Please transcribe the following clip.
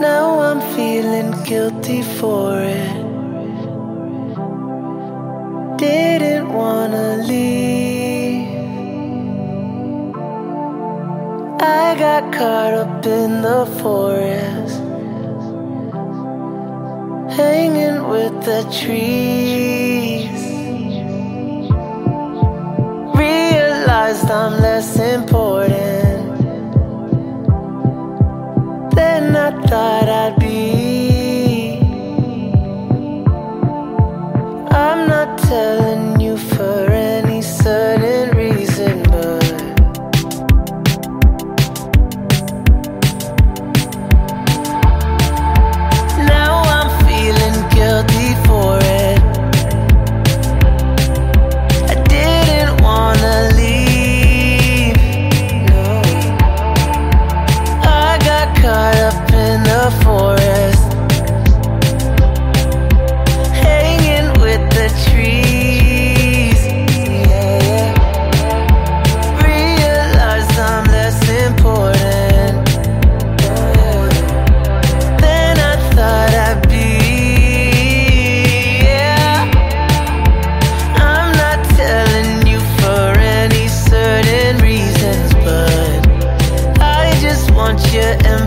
Now I'm feeling guilty for it. Didn't wanna leave. I got caught up in the forest, hanging with the trees. Realized I'm less important. you